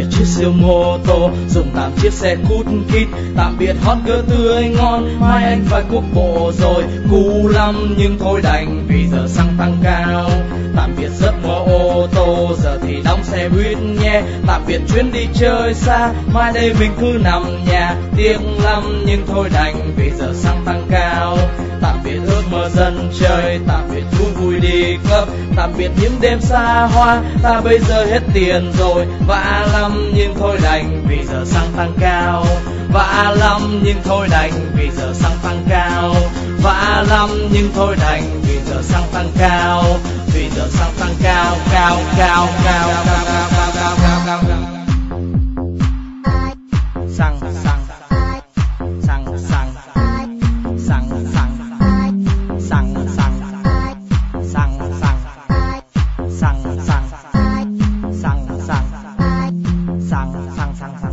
biệt chiếc siêu mô tô, dùng tạm chiếc xe cút kít. Tạm biệt hot girl tươi ngon, mai anh phải quốc bộ rồi. Cú lắm, nhưng thôi đành, vì giờ xăng tăng cao. Tạm biệt giấc mơ ô tô, giờ thì đóng xe buýt nhé. Tạm biệt chuyến đi chơi xa, mai đây mình cứ nằm nhà. Tiếc lắm, nhưng thôi đành, vì giờ xăng tăng cao dân chơi. Tạm biệt thú vui đi club tạm biệt những đêm xa hoa. Ta bây giờ hết tiền rồi. Vã lắm nhưng thôi đành vì giờ xăng tăng cao. Vã lắm nhưng thôi đành vì giờ xăng tăng cao. Vã lắm nhưng thôi đành vì giờ xăng tăng cao. Vì giờ xăng tăng cao cao cao cao cao cao cao cao cao cao. Cao xăng sang sang sang